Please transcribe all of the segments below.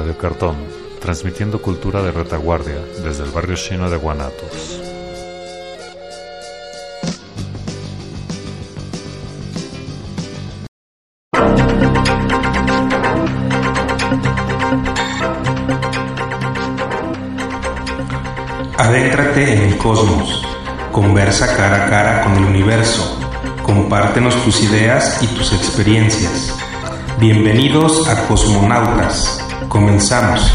Radio Cartón, transmitiendo cultura de retaguardia desde el barrio chino de Guanatos. Adéntrate en el cosmos, conversa cara a cara con el universo, compártenos tus ideas y tus experiencias. Bienvenidos a Cosmonautas. Comenzamos.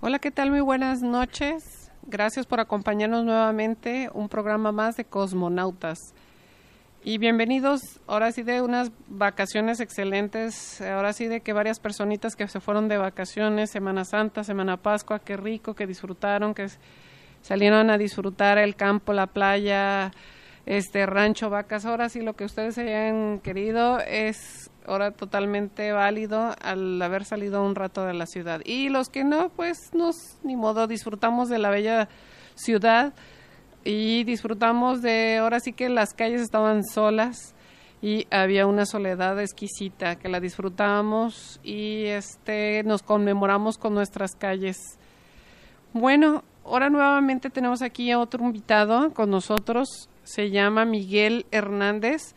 Hola, ¿qué tal? Muy buenas noches. Gracias por acompañarnos nuevamente un programa más de Cosmonautas. Y bienvenidos, ahora sí de unas vacaciones excelentes, ahora sí de que varias personitas que se fueron de vacaciones, Semana Santa, Semana Pascua, qué rico, que disfrutaron, que salieron a disfrutar el campo, la playa, este rancho, vacas, ahora sí lo que ustedes hayan querido es ahora totalmente válido al haber salido un rato de la ciudad. Y los que no, pues nos, ni modo, disfrutamos de la bella ciudad y disfrutamos de, ahora sí que las calles estaban solas y había una soledad exquisita que la disfrutamos y este nos conmemoramos con nuestras calles. Bueno, ahora nuevamente tenemos aquí a otro invitado con nosotros, se llama Miguel Hernández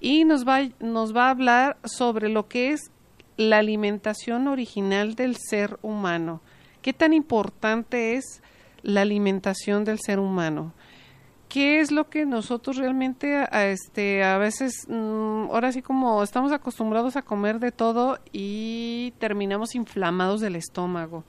y nos va, nos va a hablar sobre lo que es la alimentación original del ser humano. ¿Qué tan importante es la alimentación del ser humano? Qué es lo que nosotros realmente a, este a veces mm, ahora sí como estamos acostumbrados a comer de todo y terminamos inflamados del estómago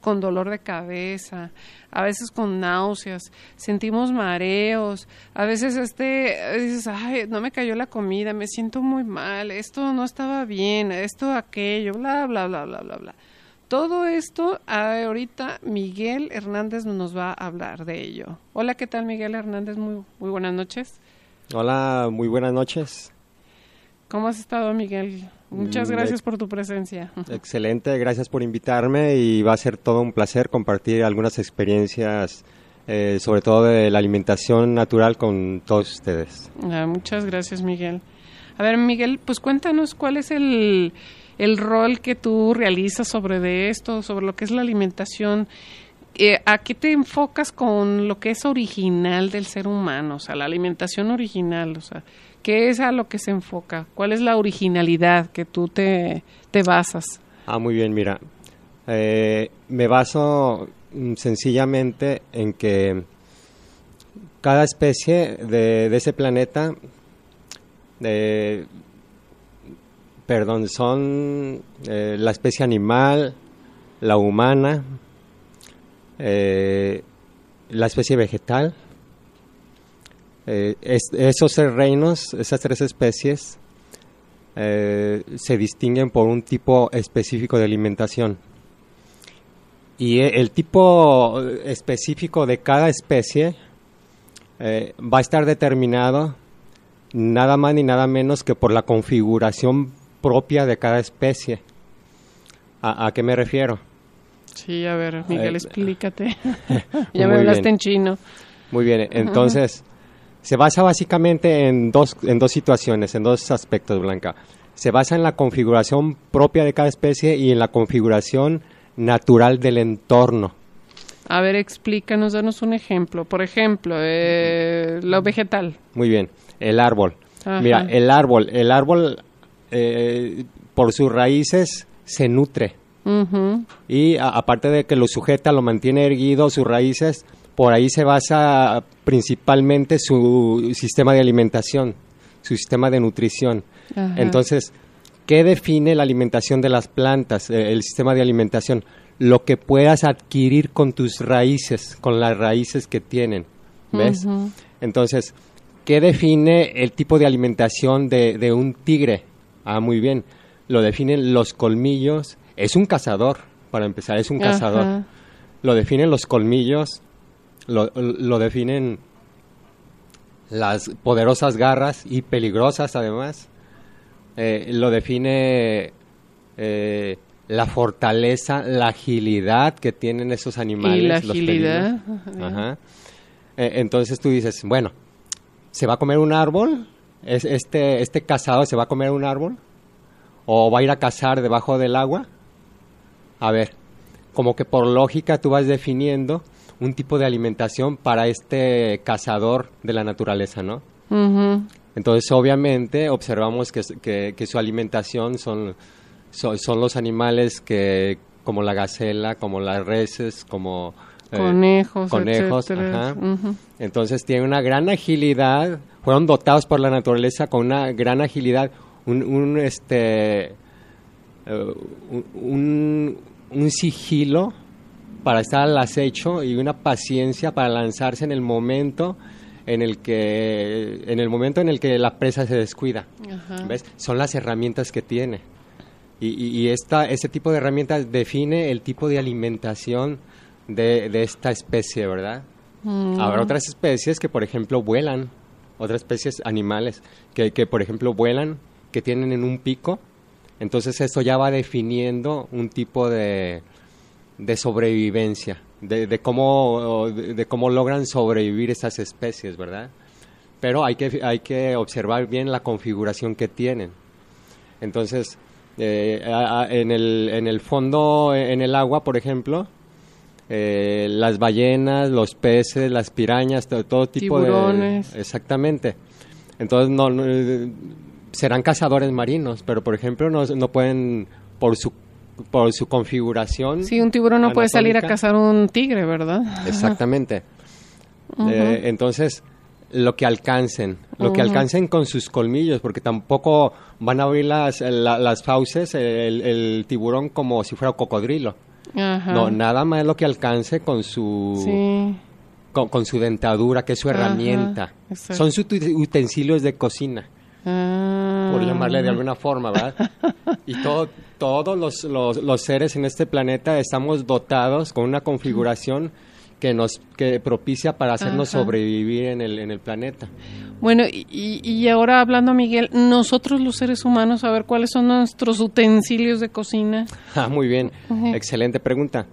con dolor de cabeza, a veces con náuseas, sentimos mareos, a veces este dices, ay, no me cayó la comida, me siento muy mal, esto no estaba bien, esto aquello, bla bla bla bla bla bla. Todo esto ahorita Miguel Hernández nos va a hablar de ello. Hola, ¿qué tal Miguel Hernández? Muy, muy buenas noches. Hola, muy buenas noches. ¿Cómo has estado Miguel? Muchas gracias por tu presencia. Excelente, gracias por invitarme y va a ser todo un placer compartir algunas experiencias, eh, sobre todo de la alimentación natural con todos ustedes. Ah, muchas gracias Miguel. A ver Miguel, pues cuéntanos cuál es el el rol que tú realizas sobre de esto, sobre lo que es la alimentación. Eh, ¿A qué te enfocas con lo que es original del ser humano? O sea, la alimentación original, o sea, ¿qué es a lo que se enfoca? ¿Cuál es la originalidad que tú te, te basas? Ah, muy bien, mira. Eh, me baso mm, sencillamente en que cada especie de, de ese planeta de, perdón, son eh, la especie animal, la humana, eh, la especie vegetal. Eh, esos tres reinos, esas tres especies, se distinguen por un tipo específico de alimentación. Y el tipo específico de cada especie va a estar determinado nada más ni nada menos que por la configuración propia de cada especie. ¿A, qué me refiero? Sí, a ver, Miguel, eh, explícate. ya me hablaste en chino. Muy bien, entonces, se basa básicamente en dos, en dos situaciones, en dos aspectos, Blanca. Se basa en la configuración propia de cada especie y en la configuración natural del entorno. A ver, explícanos, danos un ejemplo. Por ejemplo, eh, lo vegetal. Muy bien, el árbol. Mira, el árbol, el árbol eh, por sus raíces se nutre. Y aparte de que lo sujeta, lo mantiene erguido, sus raíces, por ahí se basa principalmente su sistema de alimentación, su sistema de nutrición. Entonces, ¿qué define la alimentación de las plantas, eh, el sistema de alimentación? Lo que puedas adquirir con tus raíces, con las raíces que tienen. ¿Ves? Entonces, ¿qué define el tipo de alimentación de, de un tigre? Ah, muy bien. Lo definen los colmillos. Es un cazador, para empezar, es un cazador. Lo definen los colmillos, lo, lo, definen las poderosas garras y peligrosas además. Eh, lo define eh, la fortaleza, la agilidad que tienen esos animales. Y la agilidad. Ajá. Eh, entonces tú dices, bueno, ¿se va a comer un árbol? ¿Es, este, ¿Este cazador se va a comer un árbol? ¿O va a ir a cazar debajo del agua? A ver, como que por lógica tú vas definiendo un tipo de alimentación para este cazador de la naturaleza, ¿no? Entonces, obviamente, observamos que, que, su alimentación son, son, los animales que, como la gacela, como las reses, como... Eh, conejos, conejos, ajá. Entonces tienen una gran agilidad, fueron dotados por la naturaleza con una gran agilidad, un, un este, eh, un, un sigilo para estar al acecho y una paciencia para lanzarse en el momento en el que en el momento en el que la presa se descuida. Ves son las herramientas que tiene. Y, esta ese tipo de herramientas define el tipo de alimentación de, esta especie verdad mm. habrá otras especies que por ejemplo vuelan otras especies animales que, que por ejemplo vuelan que tienen en un pico entonces eso ya va definiendo un tipo de, de sobrevivencia, de, cómo, de, cómo logran sobrevivir esas especies, ¿verdad? Pero hay que, hay que observar bien la configuración que tienen. Entonces, eh, en, el, en el fondo, en el agua, por ejemplo, eh, las ballenas, los peces, las pirañas, todo, tipo de... Exactamente. Entonces, no, serán cazadores marinos, pero por ejemplo no, no pueden, por su por su configuración. Sí, un tiburón no puede salir a cazar un tigre, ¿verdad? Exactamente. Eh, entonces, lo que alcancen, lo que alcancen con sus colmillos, porque tampoco van a abrir las, las fauces el, tiburón como si fuera cocodrilo. No, nada más lo que alcance con su con, su dentadura, que es su herramienta. Son sus utensilios de cocina por ah. llamarle de alguna forma, ¿verdad? y todo, todos los, los, seres en este planeta estamos dotados con una configuración que nos que propicia para hacernos sobrevivir en el, en el planeta. Bueno, y, y, ahora hablando, Miguel, nosotros los seres humanos, a ver cuáles son nuestros utensilios de cocina. Ah, muy bien, excelente pregunta.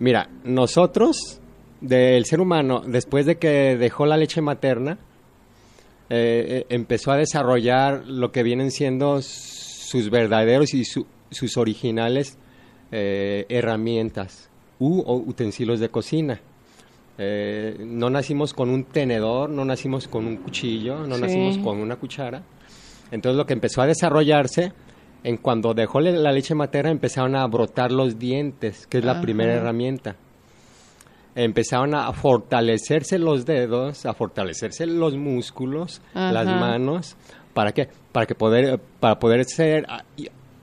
Mira, nosotros, del ser humano, después de que dejó la leche materna, eh, eh, empezó a desarrollar lo que vienen siendo sus verdaderos y sus originales eh, herramientas u utensilios de cocina. No nacimos con un tenedor, no nacimos con un cuchillo, no nacimos con una cuchara. Entonces lo que empezó a desarrollarse, en cuando dejó la leche materna empezaron a brotar los dientes, que es la primera herramienta empezaron a fortalecerse los dedos, a fortalecerse los músculos, las manos, ¿para qué? Para que poder para poder ser ah,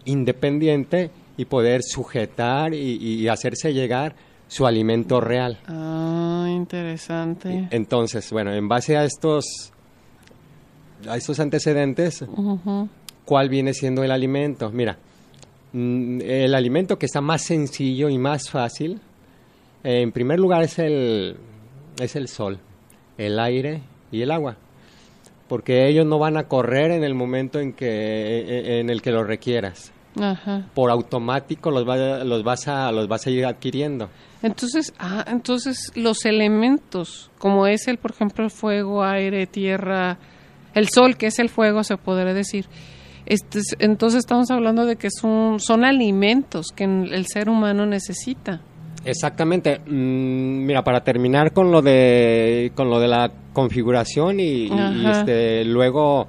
independiente y poder sujetar y, hacerse llegar su alimento real. Ah, interesante. Entonces, bueno, en base a estos a estos antecedentes, ¿cuál viene siendo el alimento? Mira, mm, el alimento que está más sencillo y más fácil en primer lugar es el, es el sol, el aire y el agua, porque ellos no van a correr en el momento en, que, e, e, en el que los requieras. Por automático los, los, vas a, los vas a ir adquiriendo. Entonces, ah, entonces los elementos, como es el, por ejemplo, el fuego, aire, tierra, el sol, que es el fuego, se podría decir. Este, entonces estamos hablando de que son, son alimentos que el ser humano necesita. Exactamente. Mm, mira, para terminar con lo de con lo de la configuración y, este, luego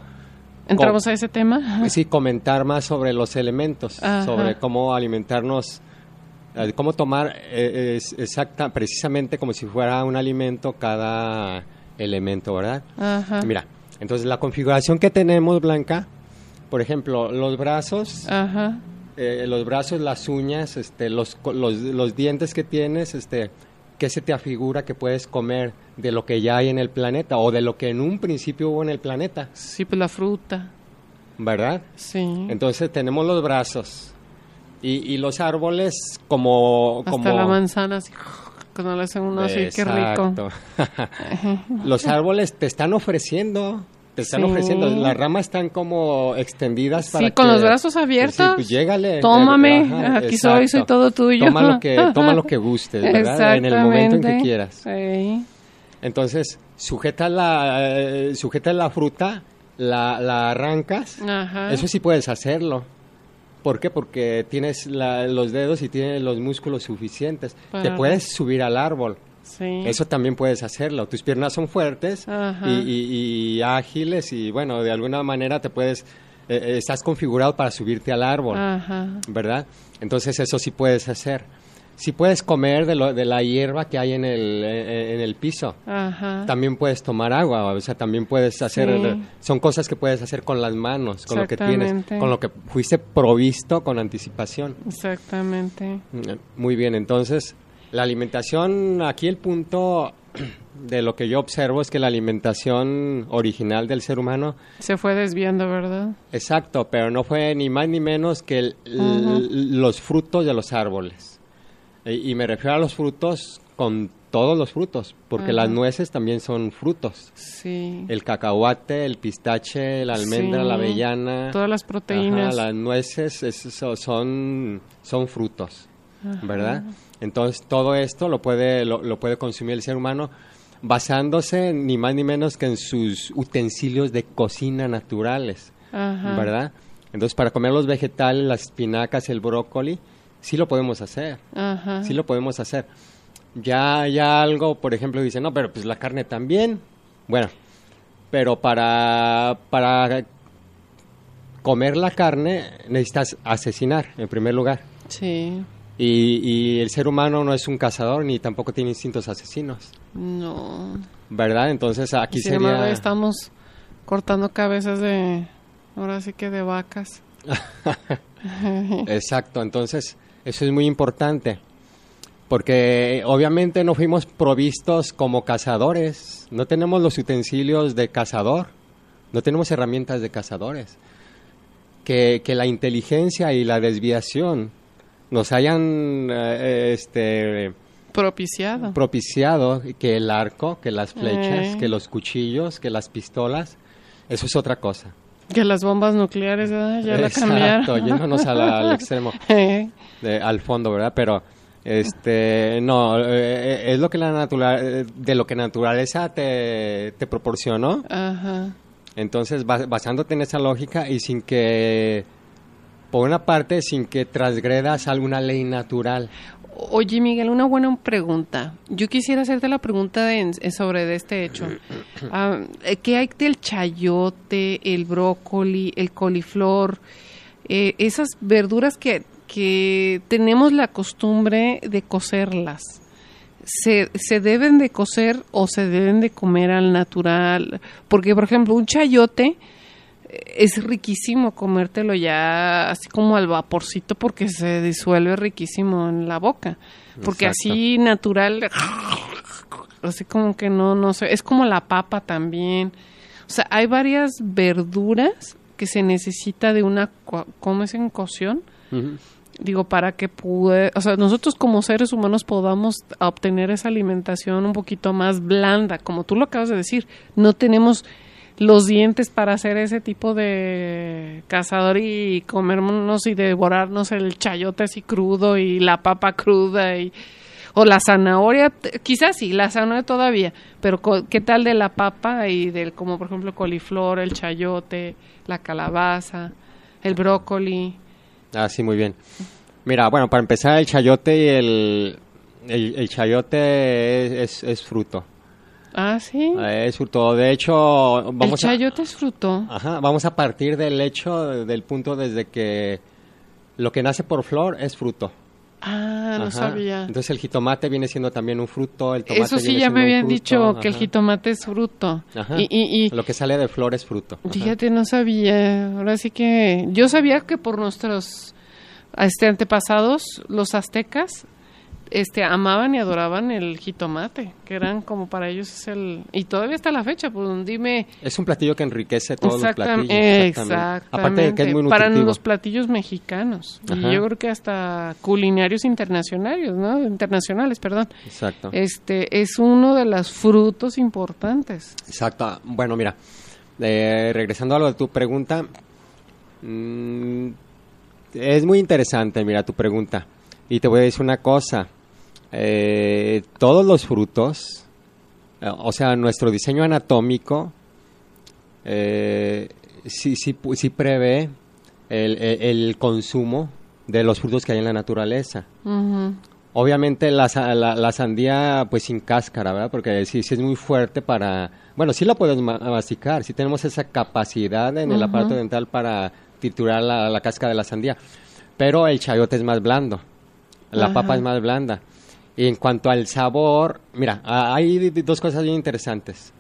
entramos a ese tema. Sí, comentar más sobre los elementos, sobre cómo alimentarnos, eh, cómo tomar eh, exacta, precisamente como si fuera un alimento cada elemento, ¿verdad? Mira, entonces la configuración que tenemos, Blanca, por ejemplo, los brazos. Ajá eh, los brazos, las uñas, este, los, los, los, dientes que tienes, este, ¿qué se te afigura que puedes comer de lo que ya hay en el planeta o de lo que en un principio hubo en el planeta? Sí, pues la fruta. ¿Verdad? Sí. Entonces tenemos los brazos y, y los árboles como... Hasta como... la manzana, así, cuando le hacen uno así, qué rico. los árboles te están ofreciendo te están ofreciendo. Las ramas están como extendidas para Sí, con los brazos abiertos. Sí, pues llégale. Tómame, aquí soy, soy todo tuyo. Toma lo que, toma lo que gustes, ¿verdad? En el momento en que quieras. Sí. Entonces, sujeta la, eh, sujeta la fruta, la, la arrancas. Ajá. Eso sí puedes hacerlo. ¿Por qué? Porque tienes los dedos y tienes los músculos suficientes. Te puedes subir al árbol. Eso también puedes hacerlo. Tus piernas son fuertes y, ágiles y bueno, de alguna manera te puedes, eh, eh, estás configurado para subirte al árbol, ¿verdad? Entonces eso sí puedes hacer. Sí puedes comer de, lo, de la hierba que hay en el, en el piso. También puedes tomar agua, o sea, también puedes hacer... Son cosas que puedes hacer con las manos, con lo que tienes, con lo que fuiste provisto con anticipación. Exactamente. Muy bien, entonces la alimentación, aquí el punto de lo que yo observo es que la alimentación original del ser humano... Se fue desviando, ¿verdad? Exacto, pero no fue ni más ni menos que los frutos de los árboles. Y, me refiero a los frutos con todos los frutos, porque las nueces también son frutos. Sí. El cacahuate, el pistache, la almendra, la avellana. Todas las proteínas. las nueces son, son frutos, ¿verdad? Entonces, todo esto lo puede, lo, puede consumir el ser humano basándose ni más ni menos que en sus utensilios de cocina naturales, ¿verdad? Entonces, para comer los vegetales, las espinacas, el brócoli, sí lo podemos hacer, sí lo podemos hacer. Ya, ya algo, por ejemplo, dice, no, pero pues la carne también. Bueno, pero para, para comer la carne necesitas asesinar, en primer lugar. Sí. Y, el ser humano no es un cazador ni tampoco tiene instintos asesinos. No. ¿Verdad? Entonces aquí sería... estamos cortando cabezas de... Ahora sí que de vacas. Exacto, entonces eso es muy importante. Porque obviamente no fuimos provistos como cazadores. No tenemos los utensilios de cazador. No tenemos herramientas de cazadores. Que, que la inteligencia y la desviación nos hayan eh, este propiciado propiciado que el arco, que las flechas, eh. que los cuchillos, que las pistolas, eso es otra cosa. Que las bombas nucleares ya la cambiaron. Exacto, yéndonos al, extremo, eh. al fondo, ¿verdad? Pero este no es lo que la natural de lo que naturaleza te, te proporcionó. Ajá. Entonces, basándote en esa lógica y sin que por una parte, sin que transgredas alguna ley natural. Oye, Miguel, una buena pregunta. Yo quisiera hacerte la pregunta sobre este hecho. Ah, ¿Qué hay del chayote, el brócoli, el coliflor? Eh, esas verduras que, que tenemos la costumbre de cocerlas. Se, se, deben de cocer o se deben de comer al natural. Porque, por ejemplo, un chayote es riquísimo comértelo ya así como al vaporcito porque se disuelve riquísimo en la boca. Porque así natural, así como que no, no sé, es como la papa también. O sea, hay varias verduras que se necesita de una, ¿cómo es en cocción? Digo, para que pude, o sea, nosotros como seres humanos podamos obtener esa alimentación un poquito más blanda, como tú lo acabas de decir, no tenemos los dientes para hacer ese tipo de cazador y comernos y devorarnos el chayote así crudo y la papa cruda y o la zanahoria, quizás sí, la zanahoria todavía, pero ¿qué tal de la papa y del como por ejemplo coliflor, el chayote, la calabaza, el brócoli? Ah, sí, muy bien. Mira, bueno, para empezar el chayote y el, el, chayote es fruto. Ah, sí. Es fruto. De hecho, vamos El chayote es fruto. Ajá, vamos a partir del hecho, del punto desde que lo que nace por flor es fruto. Ah, no sabía. Entonces el jitomate viene siendo también un fruto, el tomate Eso sí, ya me habían dicho que el jitomate es fruto. Ajá. Y, y, Lo que sale de flor es fruto. Fíjate, no sabía. Ahora sí que... Yo sabía que por nuestros este, antepasados, los aztecas, este amaban y adoraban el jitomate, que eran como para ellos es el y todavía está la fecha, pues dime. Es un platillo que enriquece todos los platillos. Exactamente. Aparte de que es muy Para los platillos mexicanos y yo creo que hasta culinarios internacionales, ¿no? Internacionales, perdón. Exacto. Este es uno de los frutos importantes. Exacto. Bueno, mira, eh, regresando a lo de tu pregunta, mm, es muy interesante, mira, tu pregunta. Y te voy a decir una cosa. Eh, todos los frutos, eh, o sea, nuestro diseño anatómico, sí, sí, sí prevé el, consumo de los frutos que hay en la naturaleza. Obviamente la, la, sandía pues sin cáscara, ¿verdad? Porque sí, sí es muy fuerte para... Bueno, sí la podemos masticar, sí tenemos esa capacidad en el aparato dental para triturar la, la, cáscara de la sandía. Pero el chayote es más blando, la papa es más blanda. Y en cuanto al sabor, mira, hay dos cosas bien interesantes.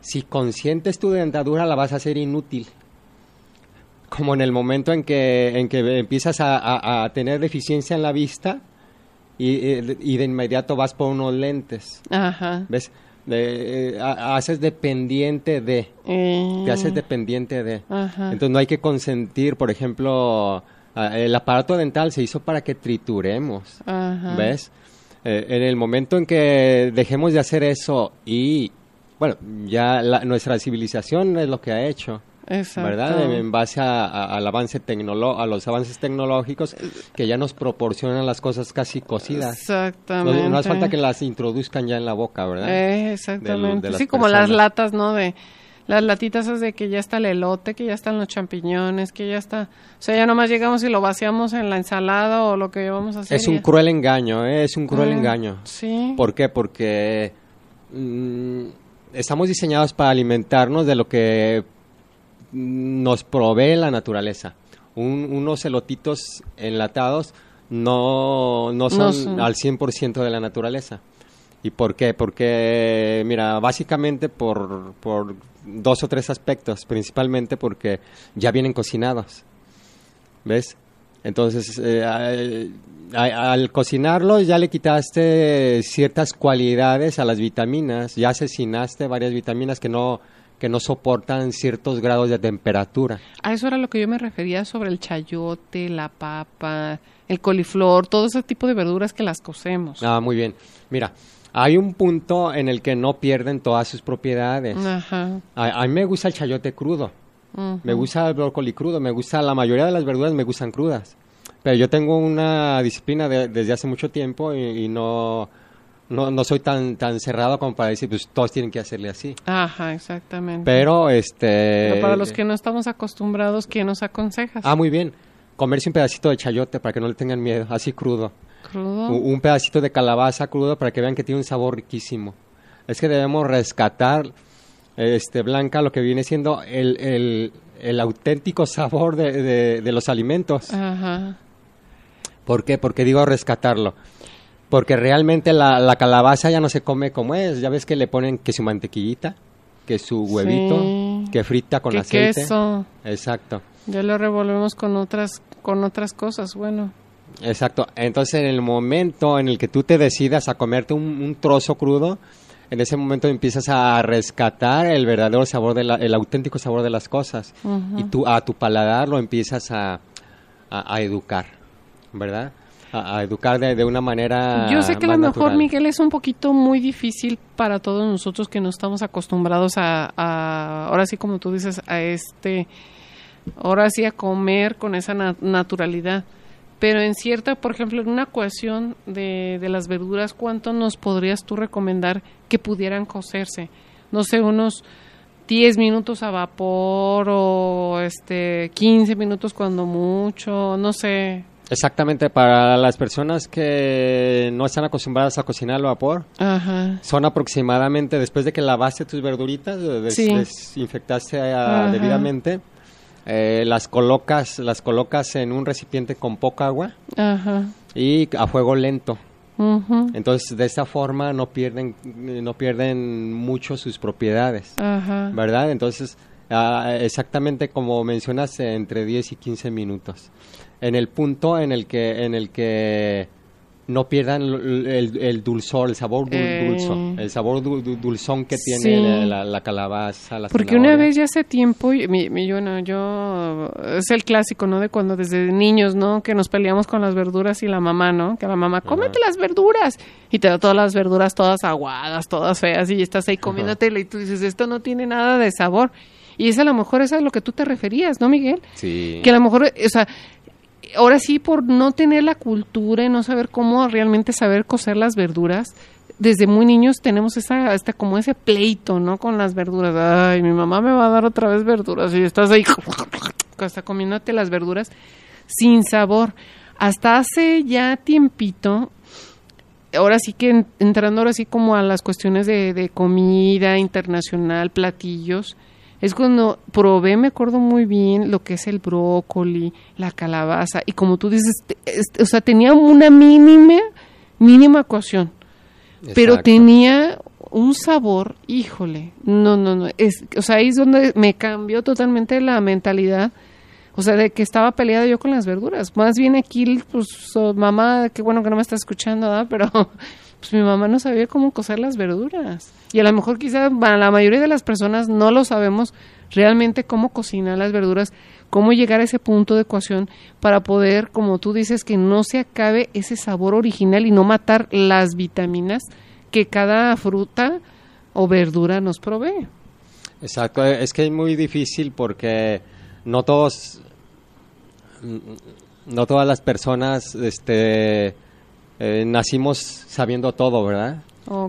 Si consientes tu dentadura, la vas a hacer inútil como en el momento en que, en que empiezas a, a tener deficiencia en la vista, y, de inmediato vas por unos lentes. Ajá. ¿Ves? Eh, haces dependiente de. Eh. Te haces dependiente de. Ajá. Entonces no hay que consentir, por ejemplo, el aparato dental se hizo para que trituremos. Ajá. ¿Ves? Eh, en el momento en que dejemos de hacer eso y, bueno, ya nuestra civilización es lo que ha hecho. ¿verdad? En base a, al avance a los avances tecnológicos que ya nos proporcionan las cosas casi cocidas. Exactamente. No, hace falta que las introduzcan ya en la boca, ¿verdad? Eh, exactamente. sí, como las latas, ¿no? De las latitas es de que ya está el elote, que ya están los champiñones, que ya está... O sea, ya nomás llegamos y lo vaciamos en la ensalada o lo que vamos a hacer. Es un cruel engaño, ¿eh? Es un cruel ah, engaño. Sí. ¿Por qué? Porque... Mm, estamos diseñados para alimentarnos de lo que nos provee la naturaleza. unos elotitos enlatados no, no son al 100% de la naturaleza. ¿Y por qué? Porque, mira, básicamente por, por dos o tres aspectos, principalmente porque ya vienen cocinados. ¿Ves? Entonces, eh, al, al, cocinarlos ya le quitaste ciertas cualidades a las vitaminas, ya asesinaste varias vitaminas que no, que no soportan ciertos grados de temperatura. A eso era lo que yo me refería sobre el chayote, la papa, el coliflor, todo ese tipo de verduras que las cocemos. Ah, muy bien. Mira, hay un punto en el que no pierden todas sus propiedades. Ajá. A, mí me gusta el chayote crudo. Me gusta el brócoli crudo, me gusta la mayoría de las verduras me gustan crudas. Pero yo tengo una disciplina desde hace mucho tiempo y no no, no soy tan tan cerrado como para decir, pues todos tienen que hacerle así. Ajá, exactamente. Pero, este... para los que no estamos acostumbrados, ¿qué nos aconsejas? Ah, muy bien. Comerse un pedacito de chayote para que no le tengan miedo, así crudo. ¿Crudo? Un pedacito de calabaza crudo para que vean que tiene un sabor riquísimo. Es que debemos rescatar, este, Blanca, lo que viene siendo el, el, el auténtico sabor de, de los alimentos. Ajá. ¿Por qué? Porque digo rescatarlo porque realmente la, la, calabaza ya no se come como es. Ya ves que le ponen que su mantequillita, que su huevito, que frita con aceite. queso. Exacto. Ya lo revolvemos con otras, con otras cosas, bueno. Exacto. Entonces, en el momento en el que tú te decidas a comerte un, trozo crudo, en ese momento empiezas a rescatar el verdadero sabor, de el auténtico sabor de las cosas. Y tú a tu paladar lo empiezas a, a educar, ¿verdad? a, educar de, una manera. Yo sé que a lo mejor, Miguel, es un poquito muy difícil para todos nosotros que no estamos acostumbrados a, ahora sí, como tú dices, a este, ahora sí, a comer con esa naturalidad. Pero en cierta, por ejemplo, en una ecuación de, de las verduras, ¿cuánto nos podrías tú recomendar que pudieran cocerse? No sé, unos 10 minutos a vapor o este 15 minutos cuando mucho, no sé. Exactamente, para las personas que no están acostumbradas a cocinar al vapor, son aproximadamente, después de que lavaste tus verduritas, desinfectaste ah, debidamente, eh, las colocas las colocas en un recipiente con poca agua y a fuego lento. Entonces, de esta forma no pierden, no pierden mucho sus propiedades, ¿verdad? Entonces, ah, exactamente como mencionaste, entre 10 y 15 minutos en el punto en el que en el que no pierdan el, dulzor, el sabor eh. el sabor dulzón que tiene la, calabaza, la Porque una vez ya hace tiempo, mi, yo, yo, es el clásico, ¿no? De cuando desde niños, ¿no? Que nos peleamos con las verduras y la mamá, ¿no? Que la mamá, cómete las verduras. Y te da todas las verduras todas aguadas, todas feas, y estás ahí comiéndotela y tú dices, esto no tiene nada de sabor. Y es a lo mejor eso es a lo que tú te referías, ¿no, Miguel? Sí. Que a lo mejor, o sea, ahora sí, por no tener la cultura y no saber cómo realmente saber cocer las verduras, desde muy niños tenemos esa, hasta como ese pleito, ¿no? Con las verduras. Ay, mi mamá me va a dar otra vez verduras y estás ahí hasta comiéndote las verduras sin sabor. Hasta hace ya tiempito, ahora sí que entrando ahora sí como a las cuestiones de, de comida internacional, platillos, es cuando probé, me acuerdo muy bien lo que es el brócoli, la calabaza, y como tú dices, o sea, tenía una mínima, mínima ecuación, pero tenía un sabor, híjole, no, no, no, es, o sea, ahí es donde me cambió totalmente la mentalidad, o sea, de que estaba peleada yo con las verduras, más bien aquí, pues, mamá, qué bueno que no me está escuchando, ¿verdad? Pero pues mi mamá no sabía cómo cocer las verduras. Y a lo mejor quizá la mayoría de las personas no lo sabemos realmente cómo cocinar las verduras, cómo llegar a ese punto de ecuación para poder, como tú dices, que no se acabe ese sabor original y no matar las vitaminas que cada fruta o verdura nos provee. Exacto, es que es muy difícil porque no todos, no todas las personas, este, eh, nacimos sabiendo todo, ¿verdad?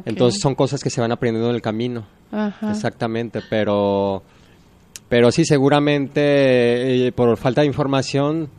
Entonces son cosas que se van aprendiendo en el camino. Exactamente, pero pero sí seguramente eh, por falta de información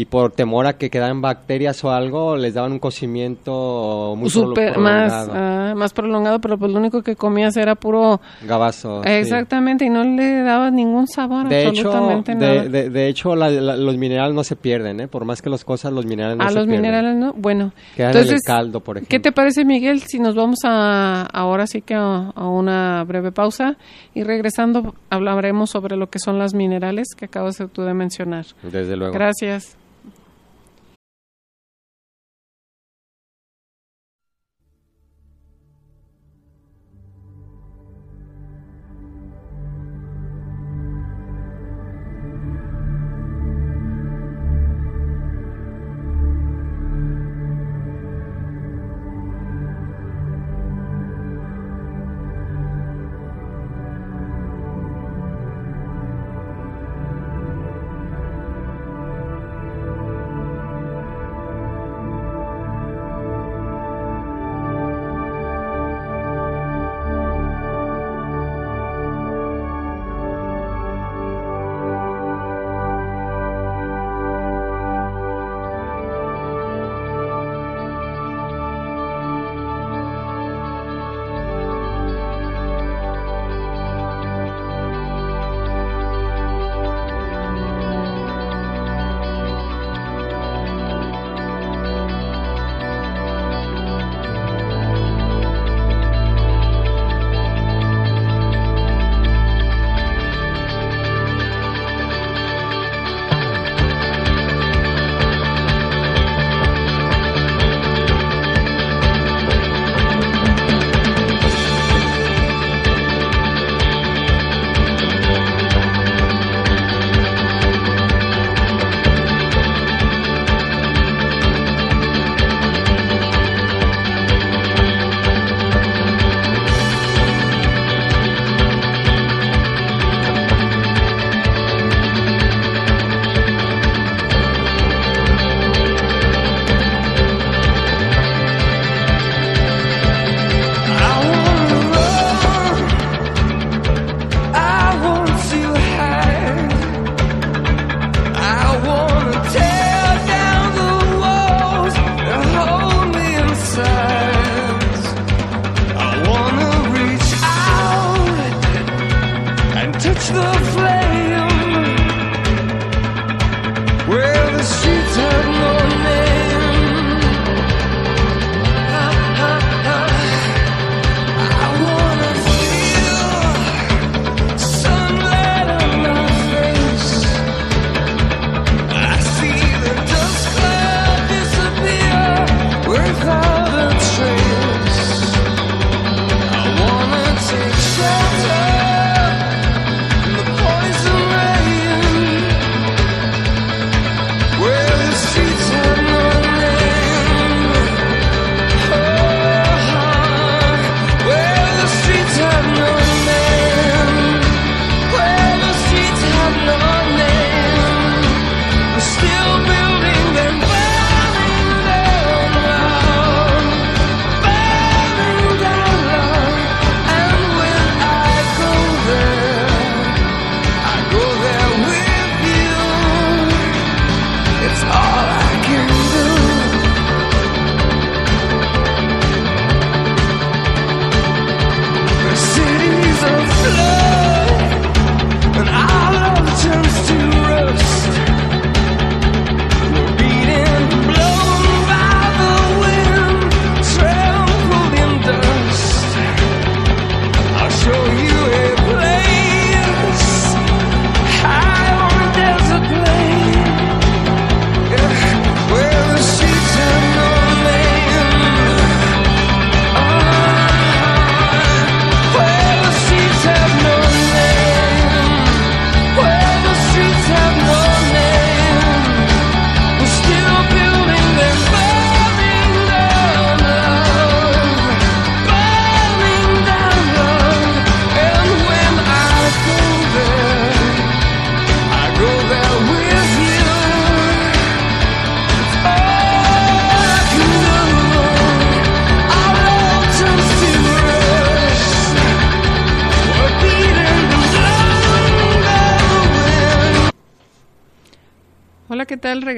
y por temor a que quedaran bacterias o algo, les daban un cocimiento muy prolongado. Más, ah, más prolongado, pero pues lo único que comías era puro... Gabazo. Exactamente, y no le dabas ningún sabor, de absolutamente hecho, nada. De, de, hecho, los minerales no se pierden, ¿eh? Por más que los cosas, los minerales no ah, se los minerales no, bueno. Quedan entonces, en el caldo, por ejemplo. ¿Qué te parece, Miguel, si nos vamos a, ahora sí que a, a una breve pausa y regresando hablaremos sobre lo que son las minerales que acabas tú de mencionar? Desde luego. Gracias.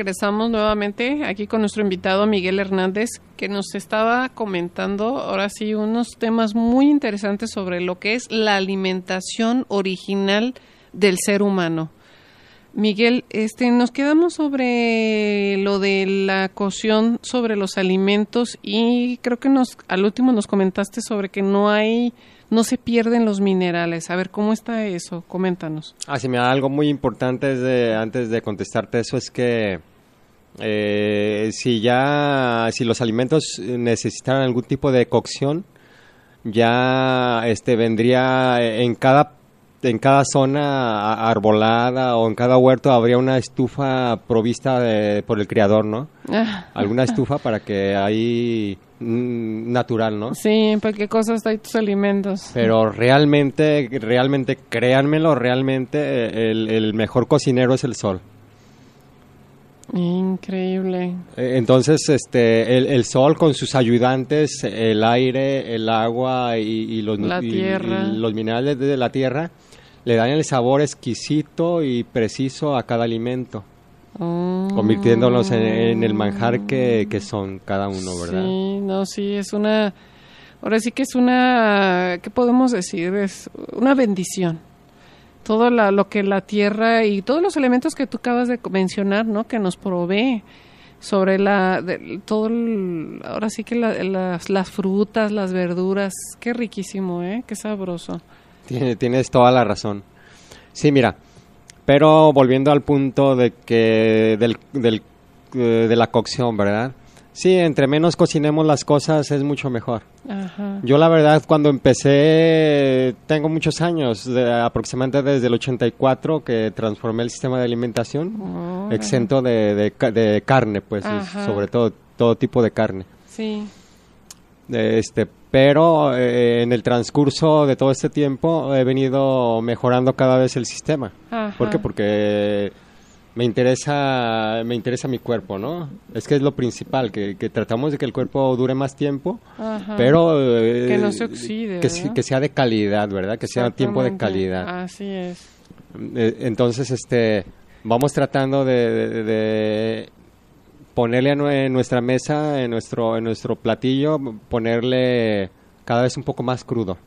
Regresamos nuevamente aquí con nuestro invitado Miguel Hernández, que nos estaba comentando ahora sí unos temas muy interesantes sobre lo que es la alimentación original del ser humano. Miguel, este, nos quedamos sobre lo de la cocción sobre los alimentos y creo que nos, al último nos comentaste sobre que no hay, no se pierden los minerales. A ver, ¿cómo está eso? Coméntanos. Ah, sí, mira, algo muy importante antes de contestarte eso es que eh, si ya, si los alimentos necesitaran algún tipo de cocción, ya este vendría en cada en cada zona arbolada o en cada huerto habría una estufa provista por el criador, ¿no? Ah. Alguna estufa para que ahí mm, natural, ¿no? Sí, ¿para qué cosas hay tus alimentos? Pero realmente, realmente, créanmelo, realmente el, mejor cocinero es el sol. Increíble. Eh, entonces, este, el, sol con sus ayudantes, el aire, el agua y, los, los minerales de la tierra, le dan el sabor exquisito y preciso a cada alimento, mm. convirtiéndolos en, el manjar que, son cada uno, ¿verdad? Sí, no, sí, es una, ahora sí que es una, ¿qué podemos decir? Es una bendición. Todo lo que la tierra y todos los elementos que tú acabas de mencionar, ¿no? Que nos provee sobre la todo ahora sí que las, las frutas, las verduras, qué riquísimo, ¿eh? Qué sabroso tienes toda la razón. Sí, mira, pero volviendo al punto de que del, del, eh, de la cocción, ¿verdad? Sí, entre menos cocinemos las cosas es mucho mejor. Yo la verdad cuando empecé, tengo muchos años, aproximadamente desde el 84 que transformé el sistema de alimentación, exento de, de, carne, pues sobre todo todo tipo de carne. Sí. Este, pero eh, en el transcurso de todo este tiempo he venido mejorando cada vez el sistema. ¿Por qué? Porque me interesa me interesa mi cuerpo, ¿no? Es que es lo principal, que, tratamos de que el cuerpo dure más tiempo, pero... Eh, que no se oxide, que, sea de calidad, ¿verdad? Que sea tiempo de calidad. Así es. Eh, entonces, este, vamos tratando de ponerle en nuestra mesa, en nuestro, en nuestro platillo, ponerle cada vez un poco más crudo,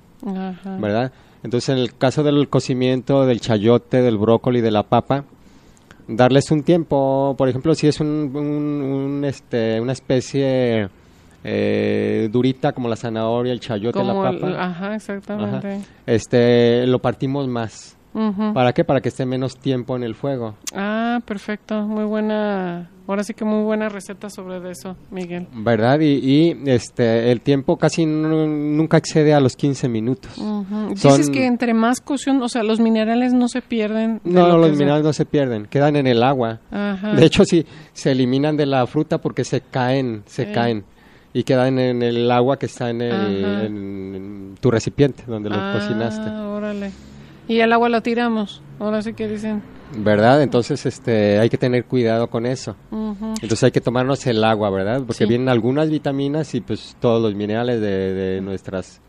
¿verdad? Entonces, en el caso del cocimiento del chayote, del brócoli, de la papa, darles un tiempo, por ejemplo, si es un, este, una especie eh, durita como la zanahoria, el chayote, la papa, ajá, exactamente. este, lo partimos más. ¿Para qué? Para que esté menos tiempo en el fuego. Ah, perfecto. Muy buena. Ahora sí que muy buena receta sobre eso, Miguel. ¿Verdad? Y, este el tiempo casi nunca excede a los 15 minutos. Dices que entre más cocción, o sea, los minerales no se pierden. No, los minerales no se pierden, quedan en el agua. De hecho, sí, se eliminan de la fruta porque se caen, se caen y quedan en el agua que está en, el, tu recipiente donde lo ah, cocinaste. Órale. Y el agua la tiramos, ahora sí que dicen. ¿Verdad? Entonces este, hay que tener cuidado con eso. Entonces hay que tomarnos el agua, ¿verdad? Porque vienen algunas vitaminas y pues todos los minerales de, de nuestros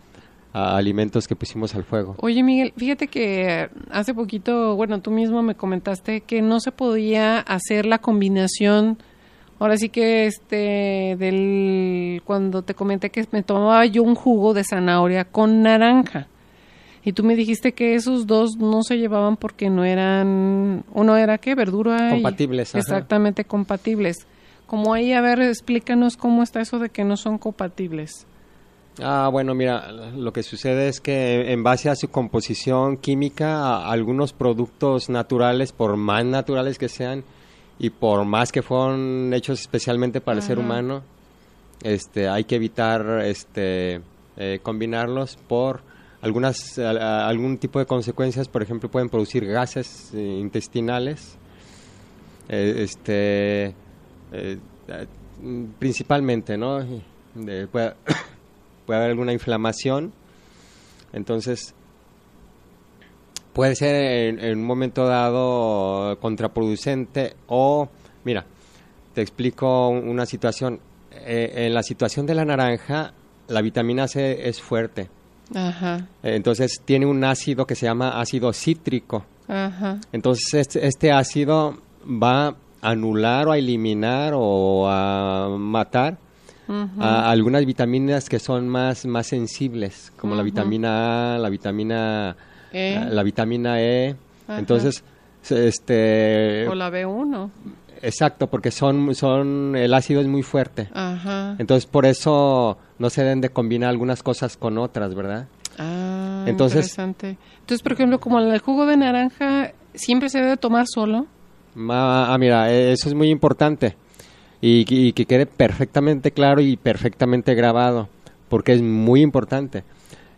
alimentos que pusimos al fuego. Oye Miguel, fíjate que hace poquito, bueno, tú mismo me comentaste que no se podía hacer la combinación Ahora sí que este del cuando te comenté que me tomaba yo un jugo de zanahoria con naranja. Y tú me dijiste que esos dos no se llevaban porque no eran, uno era qué, verdura. Compatibles. exactamente compatibles. Como ahí, a ver, explícanos cómo está eso de que no son compatibles. Ah, bueno, mira, lo que sucede es que en base a su composición química, algunos productos naturales, por más naturales que sean y por más que fueron hechos especialmente para el ser humano, este, hay que evitar este, eh, combinarlos por algunas algún tipo de consecuencias, por ejemplo, pueden producir gases eh, intestinales, eh, este, eh, principalmente, ¿no? puede, haber alguna inflamación, entonces puede ser en, un momento dado contraproducente o, mira, te explico una situación. en la situación de la naranja, la vitamina C es fuerte Ajá. Entonces tiene un ácido que se llama ácido cítrico. Ajá. Entonces este, este, ácido va anular o a eliminar o a matar a algunas vitaminas que son más, más sensibles, como la vitamina A, la vitamina E. La, vitamina E. Entonces, este... O la B1. Exacto, porque son, son, el ácido es muy fuerte. Entonces, por eso no se deben de combinar algunas cosas con otras, ¿verdad? Ah, Entonces, interesante. Entonces, por ejemplo, como el jugo de naranja siempre se debe tomar solo. Ah, mira, e, eso es muy importante y, que quede perfectamente claro y perfectamente grabado, porque es muy importante.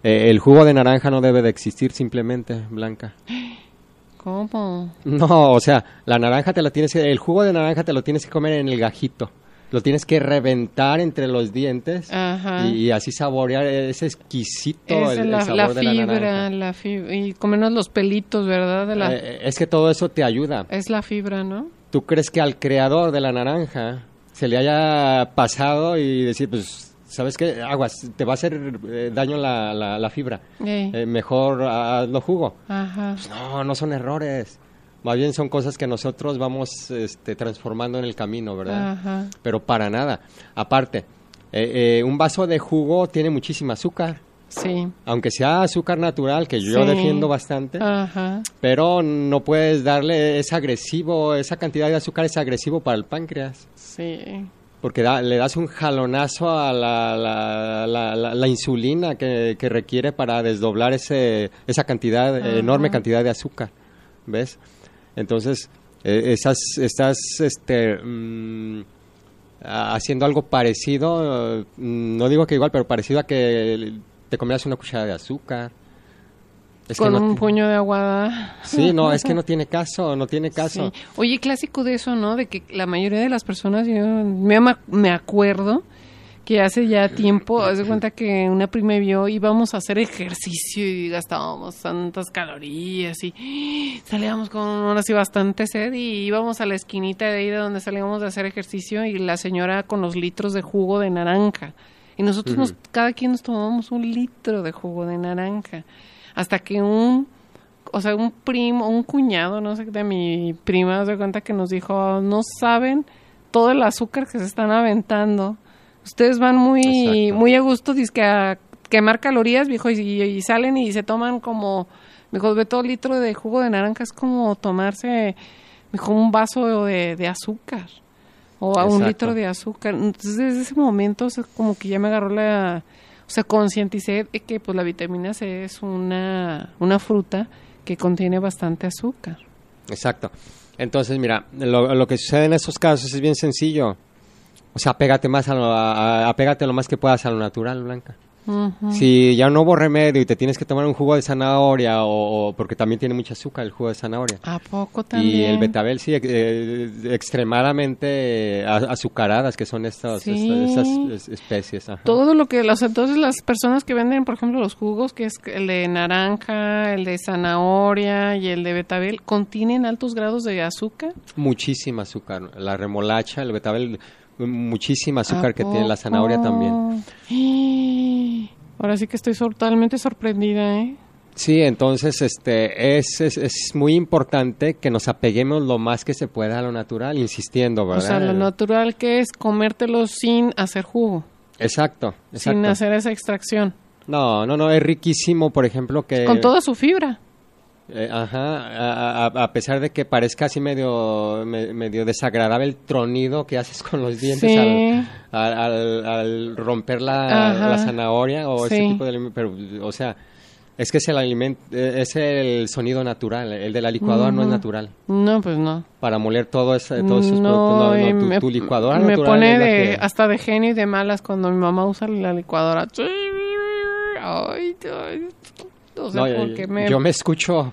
Eh, el jugo de naranja no debe de existir simplemente, Blanca. ¿Cómo? No, o sea, la naranja te la tienes que, el jugo de naranja te lo tienes que comer en el gajito. Lo tienes que reventar entre los dientes y, así saborear ese exquisito el, sabor de la naranja. La fibra, y comernos los pelitos, ¿verdad? Eh, es que todo eso te ayuda. Es la fibra, ¿no? ¿Tú crees que al creador de la naranja se le haya pasado y decir, pues, ¿sabes qué? Aguas, te va a hacer eh, daño la, la, fibra. Eh, mejor hazlo jugo. Pues no, no son errores. Más bien son cosas que nosotros vamos este, transformando en el camino, ¿verdad? Pero para nada. Aparte, eh, un vaso de jugo tiene muchísima azúcar. Sí. Aunque sea azúcar natural, que yo defiendo bastante, pero no puedes darle, es agresivo, esa cantidad de azúcar es agresivo para el páncreas. Sí. Porque le das un jalonazo a la, la, la, insulina que, que, requiere para desdoblar ese, esa cantidad, enorme cantidad de azúcar, ¿ves? Entonces, e, esas, estás este, mm, haciendo algo parecido, mm, no digo que igual, pero parecido a que te comías una cucharada de azúcar. Con un puño de agua. Sí, no, es que no tiene caso, no tiene caso. Oye, clásico de eso, ¿no? De que la mayoría de las personas, yo me, me acuerdo que hace ya tiempo, haz de cuenta que una prima vio, íbamos a hacer ejercicio y gastábamos tantas calorías y salíamos con ahora sí bastante sed y íbamos a la esquinita de ahí de donde salíamos de hacer ejercicio y la señora con los litros de jugo de naranja. Y nosotros nos, cada quien nos tomamos un litro de jugo de naranja. Hasta que un, o sea, un primo, un cuñado, no sé, de mi prima, se cuenta que nos dijo, no saben todo el azúcar que se están aventando. Ustedes van muy, muy a gusto, que a quemar calorías, viejo, y, salen y se toman como, dijo, ve todo litro de jugo de naranja, es como tomarse, dijo, un vaso de, de azúcar o a un litro de azúcar. Entonces, desde ese momento, o como que ya me agarró la... O sea, concienticé de que pues la vitamina C es una, una fruta que contiene bastante azúcar. Exacto. Entonces, mira, lo, lo que sucede en esos casos es bien sencillo. O sea, apégate más a lo, apégate lo más que puedas a lo natural, Blanca. Si ya no hubo remedio y te tienes que tomar un jugo de zanahoria o, porque también tiene mucho azúcar el jugo de zanahoria. ¿A poco también? Y el betabel sí, eh, extremadamente azucaradas que son estas, especies. Todo lo que, entonces las personas que venden, por ejemplo, los jugos, que es el de naranja, el de zanahoria y el de betabel, ¿contienen altos grados de azúcar? Muchísima azúcar. La remolacha, el betabel muchísima azúcar que tiene la zanahoria también. Ahora sí que estoy totalmente sorprendida, ¿eh? Sí, entonces este es, es, muy importante que nos apeguemos lo más que se pueda a lo natural, insistiendo, ¿verdad? O sea, lo natural que es comértelo sin hacer jugo. Exacto, exacto. Sin hacer esa extracción. No, no, no, es riquísimo, por ejemplo, que... Con toda su fibra. Eh, ajá, a, pesar de que parezca así medio, medio desagradable el tronido que haces con los dientes al, romper la, zanahoria o ese tipo de pero o sea, es que es el alimento, eh, es el sonido natural, el de la licuadora no es natural. No, pues no. Para moler todo ese, todos esos no, productos, tu, licuadora me pone de, hasta de genio y de malas cuando mi mamá usa la licuadora. Ay, ay, yo me escucho,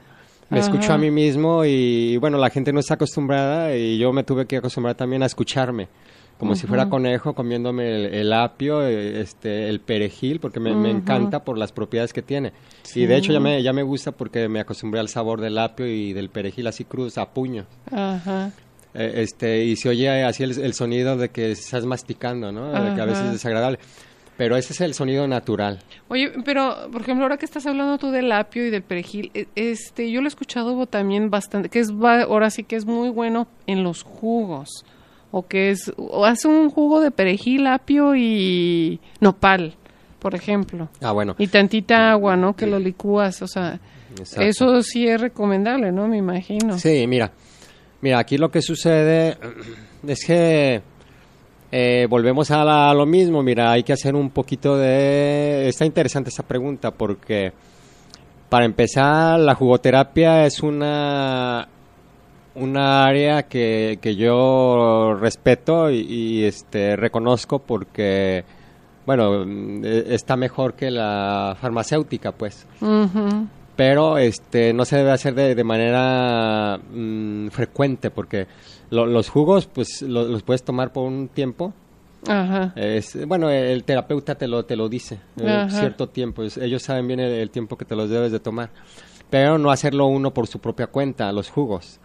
me escucho a mí mismo y bueno, la gente no está acostumbrada y yo me tuve que acostumbrar también a escucharme como si fuera conejo comiéndome el, apio, este, el perejil, porque me, encanta por las propiedades que tiene. Y de hecho ya me, ya me gusta porque me acostumbré al sabor del apio y del perejil así cruz, a puño. Ajá. este, y se oye así el, sonido de que estás masticando, ¿no? que a veces es desagradable. Pero ese es el sonido natural. Oye, pero por ejemplo, ahora que estás hablando tú del apio y del perejil, e, este, yo lo he escuchado también bastante, que es ahora sí que es muy bueno en los jugos, o que es, o hace un jugo de perejil, apio y nopal, por ejemplo. Ah, bueno. Y tantita agua, ¿no? Que lo licúas, o sea, eso sí es recomendable, ¿no? Me imagino. Sí, mira, mira, aquí lo que sucede es que eh, volvemos a, lo mismo, mira, hay que hacer un poquito de... Está interesante esa pregunta porque, para empezar, la jugoterapia es una, una área que, que yo respeto y, este, reconozco porque, bueno, está mejor que la farmacéutica, pues. Pero este, no se debe hacer de, manera mm, frecuente porque los jugos, pues los puedes tomar por un tiempo. Ajá. bueno, el terapeuta te lo, te lo dice, en cierto tiempo. ellos saben bien el, tiempo que te los debes de tomar. Pero no hacerlo uno por su propia cuenta, los jugos.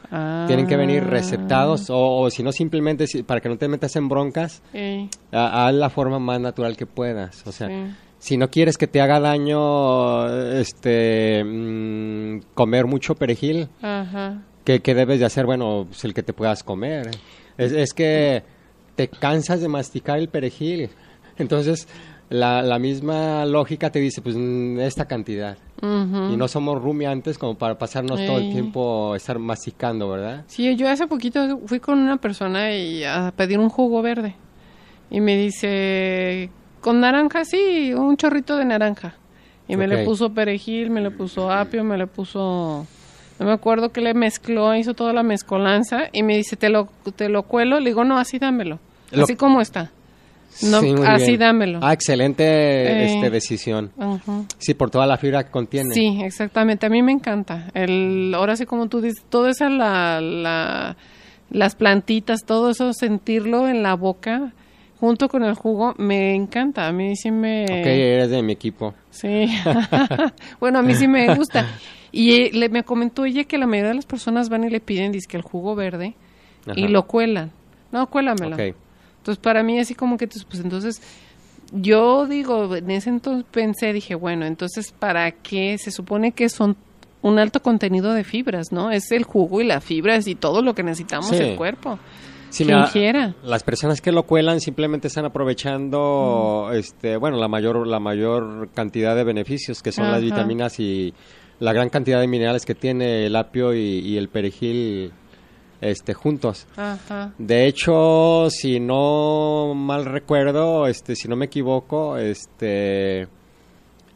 Tienen que venir ah. recetados o, si no simplemente para que no te metas en broncas, haz la forma más natural que puedas. O sea, si no quieres que te haga daño este mm, comer mucho perejil, Ajá. ¿Qué, debes de hacer? Bueno, pues el que te puedas comer. Es, que te cansas de masticar el perejil. Entonces, la, misma lógica te dice, pues, mm, esta cantidad. Y no somos rumiantes como para pasarnos todo el tiempo estar masticando, ¿verdad? Sí, yo hace poquito fui con una persona y a pedir un jugo verde. Y me dice, con naranja, sí, un chorrito de naranja. Y me le puso perejil, me le puso apio, me le puso no me acuerdo que le mezcló, hizo toda la mezcolanza y me dice, ¿te lo, te lo cuelo? Le digo, no, así dámelo. Así como está. No, así dámelo. Ah, excelente este, decisión. Sí, por toda la fibra que contiene. Sí, exactamente. A mí me encanta. El, ahora sí, como tú dices, todo eso, la, la, las plantitas, todo eso, sentirlo en la boca junto con el jugo, me encanta. A mí sí me... Ok, eres de mi equipo. Sí. bueno, a mí sí me gusta. Y eh, le, me comentó ella que la mayoría de las personas van y le piden disque el jugo verde y lo cuelan. No, cuélamelo. Entonces, para mí así como que, pues entonces, yo digo, en ese entonces pensé, dije, bueno, entonces, ¿para qué? Se supone que son un alto contenido de fibras, ¿no? Es el jugo y la fibra y todo lo que necesitamos el cuerpo. Si las personas que lo cuelan simplemente están aprovechando, este, bueno, la mayor, la mayor cantidad de beneficios que son las vitaminas y la gran cantidad de minerales que tiene el apio y, el perejil este juntos. De hecho, si no mal recuerdo, este si no me equivoco, este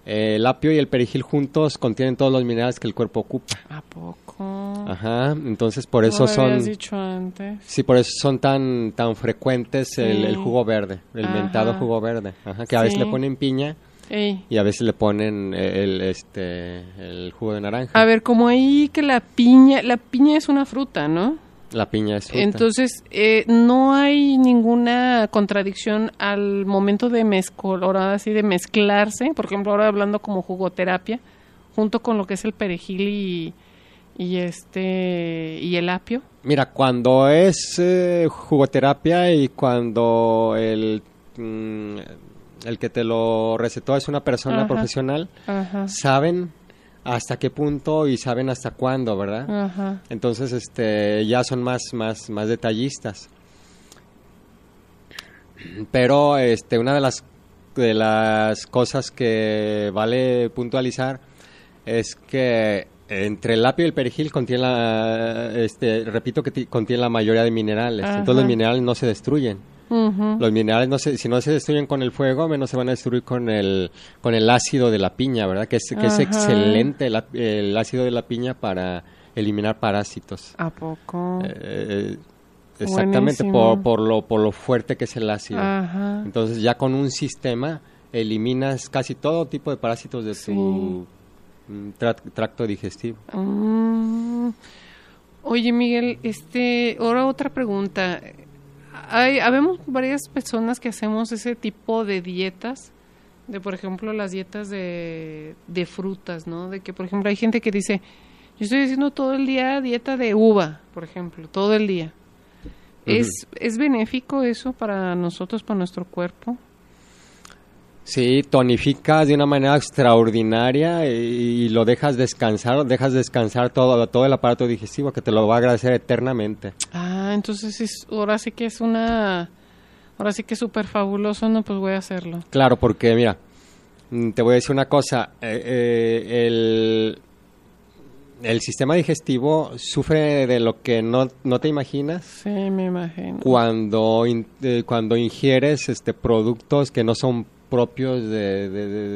el apio y el perejil juntos contienen todos los minerales que el cuerpo ocupa. ¿A poco? Ajá, entonces por eso son dicho antes. Sí, por eso son tan tan frecuentes el, jugo verde, el mentado jugo verde, Ajá, que a veces le ponen piña y a veces le ponen el, este, el jugo de naranja. A ver, como ahí que la piña, la piña es una fruta, ¿no? La piña es fruta. Entonces, eh, no hay ninguna contradicción al momento de mezclar, así de mezclarse, por ejemplo, ahora hablando como jugoterapia, junto con lo que es el perejil y, y este y el apio. Mira, cuando es eh, jugoterapia y cuando el mm, el que te lo recetó es una persona profesional, saben hasta qué punto y saben hasta cuándo, ¿verdad? Entonces, este, ya son más, más, más detallistas. Pero, este, una de las, de las cosas que vale puntualizar es que entre el apio y el perejil contiene la, este, repito que contiene la mayoría de minerales. Entonces los minerales no se destruyen. Los minerales, no se, si no se destruyen con el fuego, menos se van a destruir con el, con el ácido de la piña, ¿verdad? Que es, que es excelente el, ácido de la piña para eliminar parásitos. ¿A poco? Eh, eh, exactamente, por, por, lo, por lo fuerte que es el ácido. Entonces ya con un sistema eliminas casi todo tipo de parásitos de su mm, tracto digestivo. Mm. Oye, Miguel, este, ahora otra pregunta hay, habemos varias personas que hacemos ese tipo de dietas, de por ejemplo las dietas de, de frutas, ¿no? De que por ejemplo hay gente que dice, yo estoy haciendo todo el día dieta de uva, por ejemplo, todo el día. ¿Es, ¿Es benéfico eso para nosotros, para nuestro cuerpo? Sí, tonificas de una manera extraordinaria y, lo dejas descansar, dejas descansar todo, todo el aparato digestivo que te lo va a agradecer eternamente. Ah, entonces ahora sí que es una, ahora sí que es súper fabuloso, no, pues voy a hacerlo. Claro, porque mira, mm, te voy a decir una cosa, eh, eh, el, el sistema digestivo sufre de lo que no, no te imaginas. Sí, me imagino. Cuando, eh, cuando ingieres este, productos que no son propios de,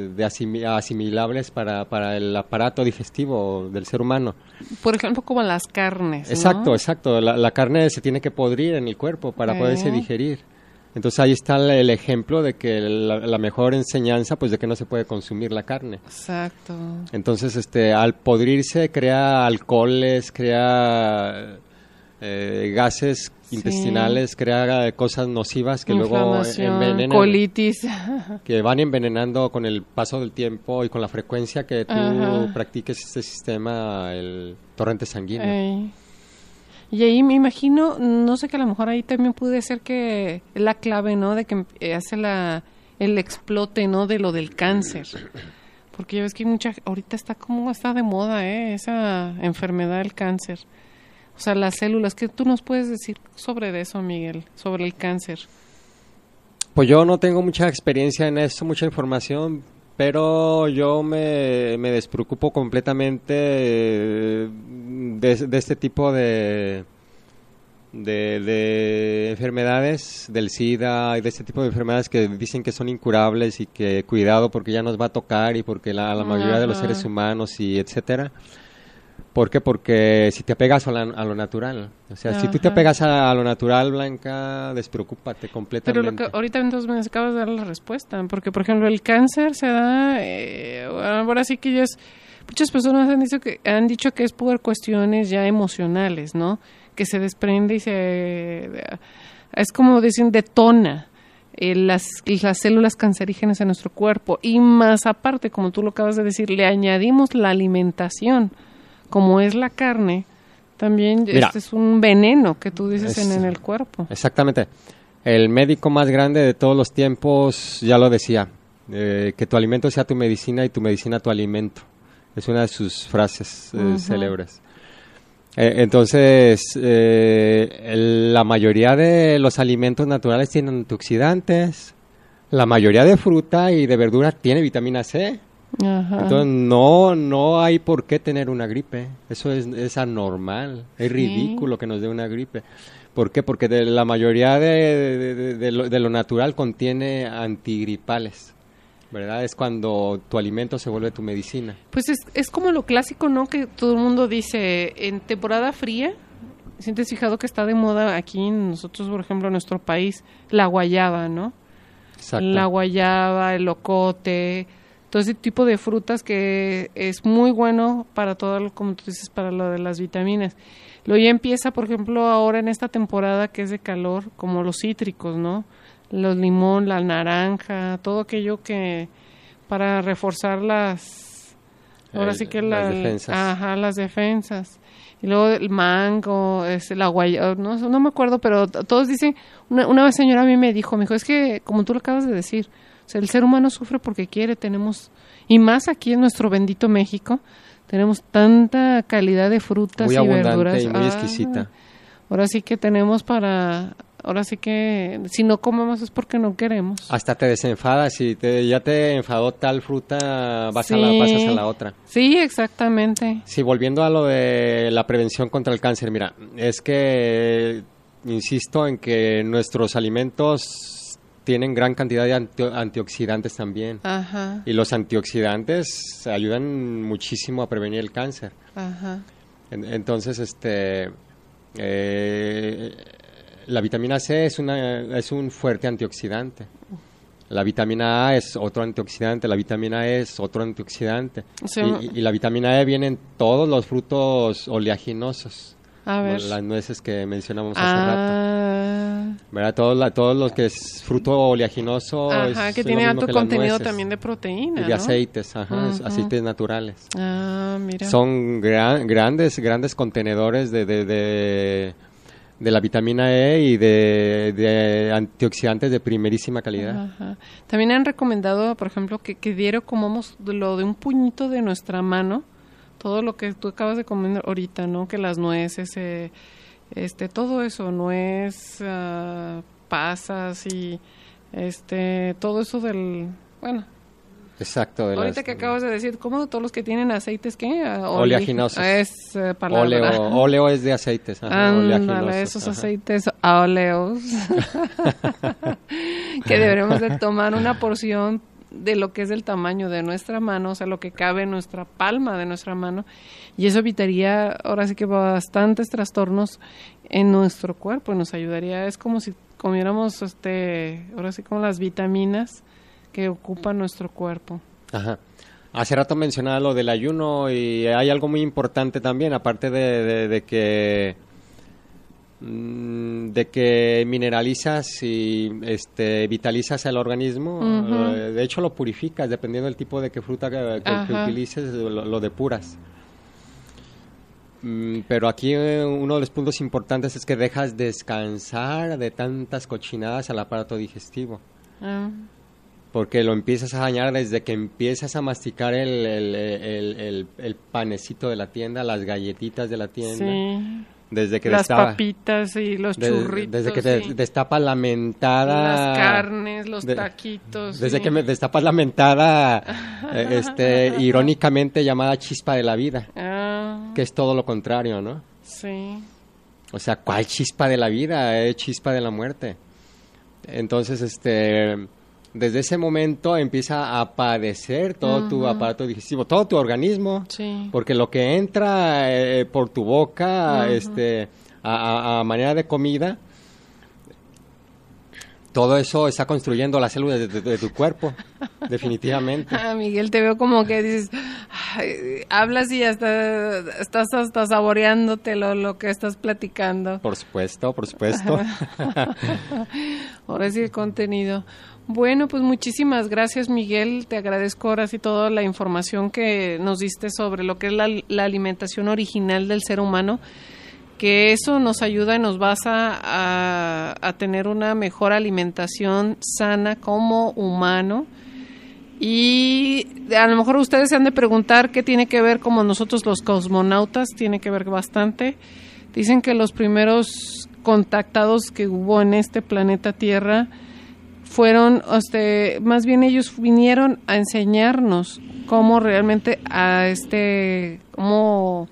de, asimilables para, para, el aparato digestivo del ser humano. Por ejemplo, como las carnes. Exacto, exacto. La, carne se tiene que podrir en el cuerpo para poderse digerir. Entonces ahí está el ejemplo de que la, mejor enseñanza, pues de que no se puede consumir la carne. Exacto. Entonces, este, al podrirse crea alcoholes, crea eh, gases intestinales, crea cosas nocivas que luego envenenan. Colitis. Que van envenenando con el paso del tiempo y con la frecuencia que tú practiques este sistema, el torrente sanguíneo. Y ahí me imagino, no sé que a lo mejor ahí también puede ser que la clave, ¿no? De que eh, hace la, el explote, ¿no? De lo del cáncer. Porque ya ves que mucha, ahorita está como está de moda, ¿eh? Esa enfermedad del cáncer. O sea, las células, ¿qué tú nos puedes decir sobre eso, Miguel? Sobre el cáncer. Pues yo no tengo mucha experiencia en eso, mucha información, pero yo me, me despreocupo completamente de, este tipo de, de, enfermedades, del SIDA y de este tipo de enfermedades que dicen que son incurables y que cuidado porque ya nos va a tocar y porque la, la mayoría de los seres humanos y etcétera. ¿Por qué? Porque si te apegas a, lo natural, o sea, si tú te apegas a, lo natural, Blanca, despreocúpate completamente. Pero lo que ahorita entonces me acabas de dar la respuesta, porque por ejemplo el cáncer se da, eh, ahora sí que ya es, muchas personas han dicho que han dicho que es por cuestiones ya emocionales, ¿no? Que se desprende y se, es como dicen, detona. Eh, las, las células cancerígenas en nuestro cuerpo y más aparte, como tú lo acabas de decir, le añadimos la alimentación como es la carne, también este es un veneno que tú dices en, el cuerpo. Exactamente. El médico más grande de todos los tiempos ya lo decía, eh, que tu alimento sea tu medicina y tu medicina tu alimento. Es una de sus frases eh, célebres. Eh, entonces, la mayoría de los alimentos naturales tienen antioxidantes, la mayoría de fruta y de verdura tiene vitamina C. Entonces no, no hay por qué tener una gripe. Eso es, es anormal, es ridículo que nos dé una gripe. ¿Por qué? Porque de la mayoría de, de, lo, natural contiene antigripales. ¿Verdad? Es cuando tu alimento se vuelve tu medicina. Pues es, es como lo clásico, ¿no? Que todo el mundo dice, en temporada fría, sientes fijado que está de moda aquí nosotros, por ejemplo, en nuestro país, la guayaba, ¿no? Exacto. La guayaba, el locote, todo ese tipo de frutas que es muy bueno para todo, como tú dices, para lo de las vitaminas. Luego ya empieza, por ejemplo, ahora en esta temporada que es de calor, como los cítricos, ¿no? Los limón, la naranja, todo aquello que para reforzar las ahora sí que las defensas. Ajá, las defensas. Y luego el mango, es la guayaba, no, no me acuerdo, pero todos dicen, una, una señora a mí me dijo, me dijo, es que como tú lo acabas de decir, el ser humano sufre porque quiere, tenemos, y más aquí en nuestro bendito México, tenemos tanta calidad de frutas y verduras. Y muy exquisita. Ahora sí que tenemos para, ahora sí que si no comemos es porque no queremos. Hasta te desenfadas, si te, ya te enfadó tal fruta, vas a la, pasas a la otra. Sí, exactamente. Sí, volviendo a lo de la prevención contra el cáncer, mira, es que insisto en que nuestros alimentos tienen gran cantidad de antioxidantes también. Y los antioxidantes ayudan muchísimo a prevenir el cáncer. entonces, este, eh, la vitamina C es, una, es un fuerte antioxidante. La vitamina A es otro antioxidante, la vitamina E es otro antioxidante. y, la vitamina E viene en todos los frutos oleaginosos. Las nueces que mencionamos hace ah. rato. ¿Verdad? Todos, todos los que es fruto oleaginoso. Ajá, que tiene alto contenido también de proteína. Y de aceites, ajá, aceites naturales. Ah, mira. Son grandes, grandes contenedores de, de, de la vitamina E y de, antioxidantes de primerísima calidad. También han recomendado, por ejemplo, que, que diario comamos lo de un puñito de nuestra mano, todo lo que tú acabas de comer ahorita, ¿no? Que las nueces, eh, este, todo eso, nuez, uh, pasas y este, todo eso del, bueno, Exacto. Ahorita que acabas de decir, ¿cómo todos los que tienen aceites qué? Oleaginosos. Es eh, Oleo, es de aceites. Ándale, esos aceites óleos. que deberemos de tomar una porción de lo que es el tamaño de nuestra mano, o sea, lo que cabe en nuestra palma de nuestra mano. Y eso evitaría, ahora sí que bastantes trastornos en nuestro cuerpo. Nos ayudaría, es como si comiéramos, este, ahora sí como las vitaminas que ocupa nuestro cuerpo. Ajá. Hace rato mencionaba lo del ayuno y hay algo muy importante también, aparte de, que mm, de que mineralizas y este vitalizas el organismo, eh, de hecho lo purificas dependiendo del tipo de qué fruta que, utilices, lo, depuras. Mm, pero aquí eh, uno de los puntos importantes es que dejas descansar de tantas cochinadas al aparato digestivo. Ah porque lo empiezas a dañar desde que empiezas a masticar el, el, el, panecito de la tienda, las galletitas de la tienda. Sí. Desde que las papitas y los churritos. Desde que te destapa la mentada. Las carnes, los taquitos. Desde que me destapas la mentada, eh, este, irónicamente llamada chispa de la vida. Ah. Que es todo lo contrario, ¿no? Sí. O sea, ¿cuál chispa de la vida? Es chispa de la muerte. Entonces, este desde ese momento empieza a padecer todo tu aparato digestivo, todo tu organismo, porque lo que entra eh, por tu boca, este, a, manera de comida, todo eso está construyendo las células de, tu cuerpo, definitivamente. Ah, Miguel, te veo como que dices, hablas y hasta estás hasta saboreándote lo, lo que estás platicando. Por supuesto, por supuesto. Ahora sí el contenido. Bueno, pues muchísimas gracias Miguel, te agradezco ahora sí toda la información que nos diste sobre lo que es la, alimentación original del ser humano, que eso nos ayuda y nos basa a, a tener una mejor alimentación sana como humano. Y a lo mejor ustedes se han de preguntar qué tiene que ver como nosotros los cosmonautas, tiene que ver bastante. Dicen que los primeros contactados que hubo en este planeta Tierra, fueron, este, más bien ellos vinieron a enseñarnos cómo realmente a este, cómo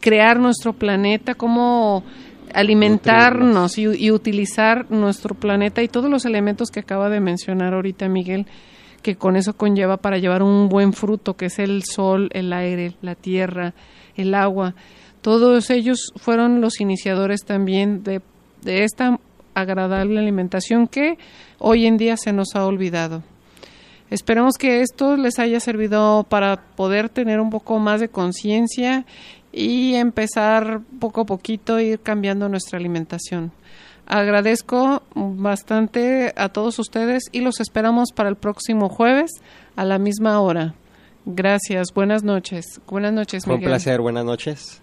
crear nuestro planeta, cómo alimentarnos y, utilizar nuestro planeta y todos los elementos que acaba de mencionar ahorita Miguel, que con eso conlleva para llevar un buen fruto, que es el sol, el aire, la tierra, el agua. Todos ellos fueron los iniciadores también de, de esta agradable alimentación que hoy en día se nos ha olvidado. Esperemos que esto les haya servido para poder tener un poco más de conciencia y empezar poco a poquito a ir cambiando nuestra alimentación. Agradezco bastante a todos ustedes y los esperamos para el próximo jueves a la misma hora. Gracias, buenas noches. Buenas noches, Miguel. un placer, buenas noches.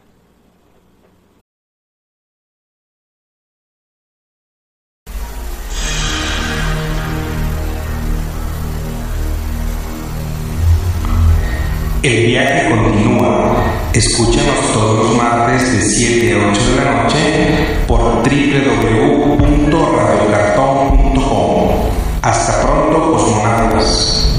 El viaje continúa. Escúchanos todos los martes de 7 a 8 de la noche por www.radiocartón.com. Hasta pronto, cosmonautas.